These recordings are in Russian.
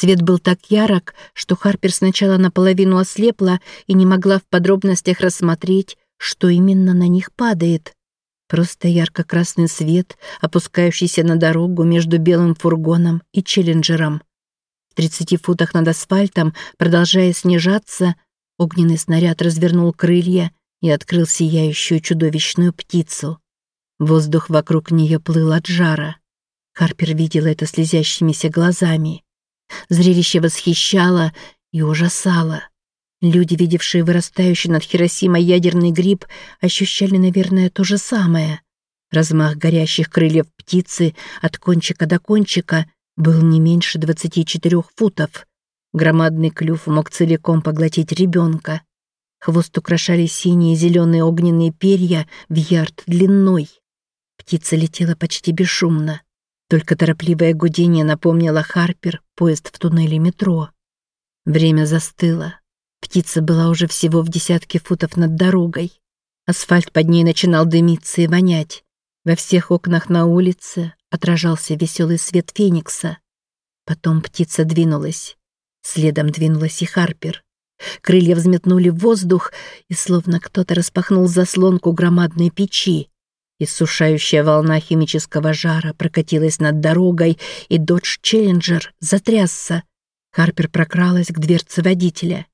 Свет был так ярок, что Харпер сначала наполовину ослепла и не могла в подробностях рассмотреть, что именно на них падает. Просто ярко-красный свет, опускающийся на дорогу между белым фургоном и челленджером. В 30 футах над асфальтом, продолжая снижаться, огненный снаряд развернул крылья и открыл сияющую чудовищную птицу. Воздух вокруг нее плыл от жара. Харпер видела это слезящимися глазами. Зрелище восхищало и ужасало. Люди, видевшие вырастающий над Хиросимой ядерный гриб, ощущали, наверное, то же самое. Размах горящих крыльев птицы от кончика до кончика был не меньше 24 футов. Громадный клюв мог целиком поглотить ребенка. Хвост украшали синие и зеленые огненные перья в ярд длиной. Птица летела почти бесшумно. Только торопливое гудение напомнило Харпер поезд в туннеле метро. Время застыло. Птица была уже всего в десятке футов над дорогой. Асфальт под ней начинал дымиться и вонять. Во всех окнах на улице отражался веселый свет Феникса. Потом птица двинулась. Следом двинулась и Харпер. Крылья взметнули в воздух, и словно кто-то распахнул заслонку громадной печи. Иссушающая волна химического жара прокатилась над дорогой, и Додж Челленджер затрясся. Харпер прокралась к дверце водителя.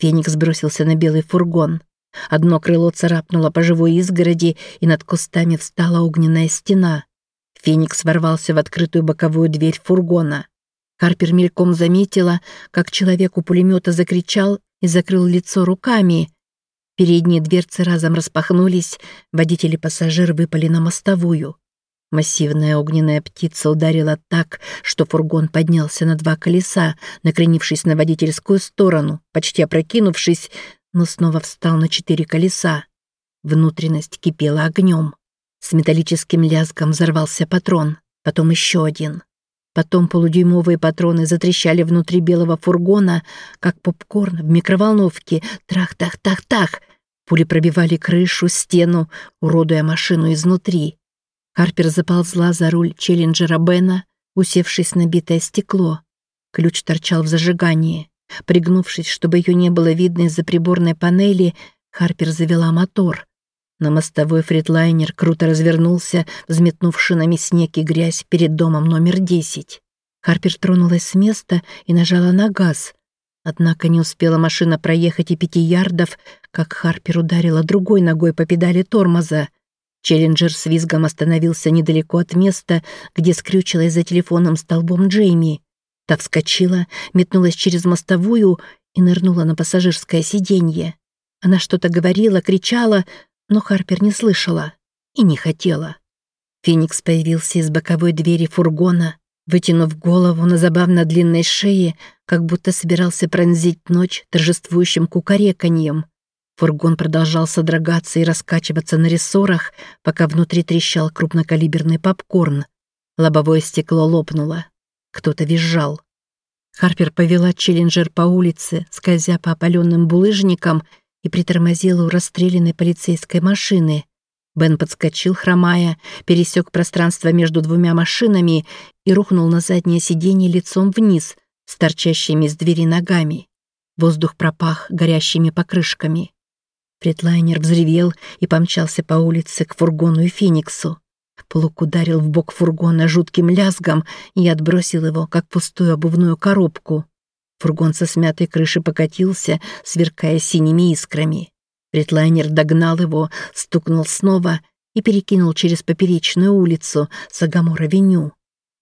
Феникс бросился на белый фургон. Одно крыло царапнуло по живой изгороди, и над кустами встала огненная стена. Феникс ворвался в открытую боковую дверь фургона. Харпер мельком заметила, как человек у пулемета закричал и закрыл лицо руками. Передние дверцы разом распахнулись, водитель и пассажир выпали на мостовую. Массивная огненная птица ударила так, что фургон поднялся на два колеса, накренившись на водительскую сторону, почти опрокинувшись, но снова встал на четыре колеса. Внутренность кипела огнем. С металлическим лязгом взорвался патрон, потом еще один. Потом полудюймовые патроны затрещали внутри белого фургона, как попкорн в микроволновке. Трах-тах-тах-тах! Пули пробивали крышу, стену, уродуя машину изнутри. Харпер заползла за руль челленджера Бена, усевшись на битое стекло. Ключ торчал в зажигании. Пригнувшись, чтобы ее не было видно из-за приборной панели, Харпер завела мотор. На мостовой фритлайнер круто развернулся, взметнув шинами снег и грязь перед домом номер 10. Харпер тронулась с места и нажала на газ. Однако не успела машина проехать и пяти ярдов, как Харпер ударила другой ногой по педали тормоза. Челленджер с визгом остановился недалеко от места, где скрючилась за телефонным столбом Джейми. Та вскочила, метнулась через мостовую и нырнула на пассажирское сиденье. Она что-то говорила, кричала, но Харпер не слышала и не хотела. Феникс появился из боковой двери фургона, вытянув голову на забавно длинной шее, как будто собирался пронзить ночь торжествующим кукареканьем. Фургон продолжал содрогаться и раскачиваться на рессорах, пока внутри трещал крупнокалиберный попкорн. Лобовое стекло лопнуло. Кто-то визжал. Харпер повела челленджер по улице, скользя по опаленным булыжникам, и притормозила у расстрелянной полицейской машины. Бен подскочил, хромая, пересек пространство между двумя машинами и рухнул на заднее сиденье лицом вниз, с торчащими из двери ногами. Воздух пропах горящими покрышками. Фритлайнер взревел и помчался по улице к фургону и Фениксу. Плуг ударил в бок фургона жутким лязгом и отбросил его, как пустую обувную коробку. Фургон со смятой крыши покатился, сверкая синими искрами. Freightliner догнал его, стукнул снова и перекинул через поперечную улицу Сагамор-авеню.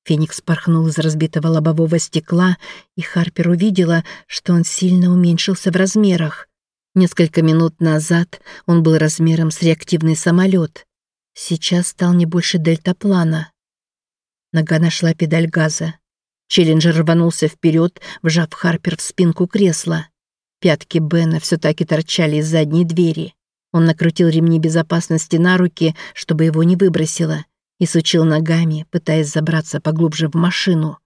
Феникс порхнул из разбитого лобового стекла, и Харпер увидела, что он сильно уменьшился в размерах. Несколько минут назад он был размером с реактивный самолет. Сейчас стал не больше дельтаплана. Нога нашла педаль газа. Challenger рванулся вперед, вжав Харпер в спинку кресла. Пятки Бена все так и торчали из задней двери. Он накрутил ремни безопасности на руки, чтобы его не выбросило, и сучил ногами, пытаясь забраться поглубже в машину.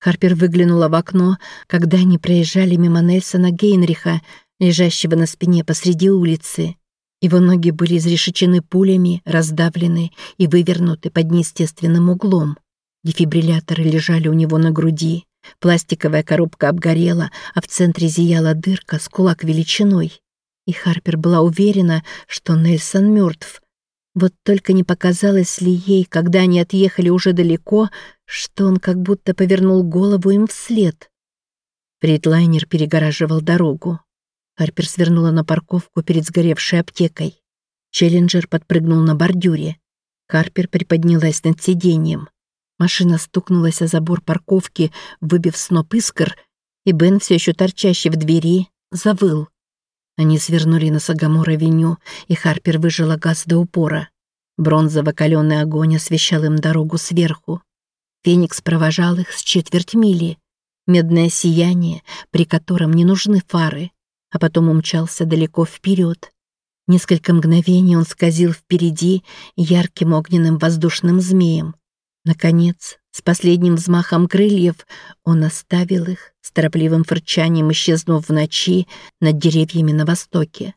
Харпер выглянула в окно, когда они проезжали мимо Нельсона Гейнриха, лежащего на спине посреди улицы. Его ноги были изрешечены пулями, раздавлены и вывернуты под неестественным углом. Дефибрилляторы лежали у него на груди. Пластиковая коробка обгорела, а в центре зияла дырка с кулак величиной. И Харпер была уверена, что Нельсон мертв. Вот только не показалось ли ей, когда они отъехали уже далеко, что он как будто повернул голову им вслед. Фридлайнер перегораживал дорогу. Харпер свернула на парковку перед сгоревшей аптекой. Челленджер подпрыгнул на бордюре. Харпер приподнялась над сиденьем. Машина стукнулась о забор парковки, выбив сноп искр, и Бен, все еще торчащий в двери, завыл. Они свернули на Сагамор-авеню, и Харпер выжала газ до упора. Бронзово-каленый огонь освещал им дорогу сверху. Феникс провожал их с четверть мили. Медное сияние, при котором не нужны фары, а потом умчался далеко вперед. Несколько мгновений он скользил впереди ярким огненным воздушным змеем. Наконец, с последним взмахом крыльев он оставил их, с торопливым фырчанием исчезнув в ночи над деревьями на востоке.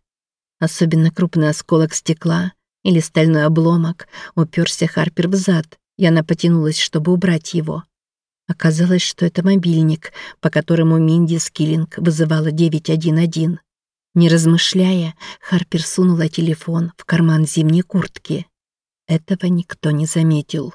Особенно крупный осколок стекла или стальной обломок уперся Харпер в зад, и она потянулась, чтобы убрать его. Оказалось, что это мобильник, по которому Минди Скиллинг вызывала 911. Не размышляя, Харпер сунула телефон в карман зимней куртки. Этого никто не заметил.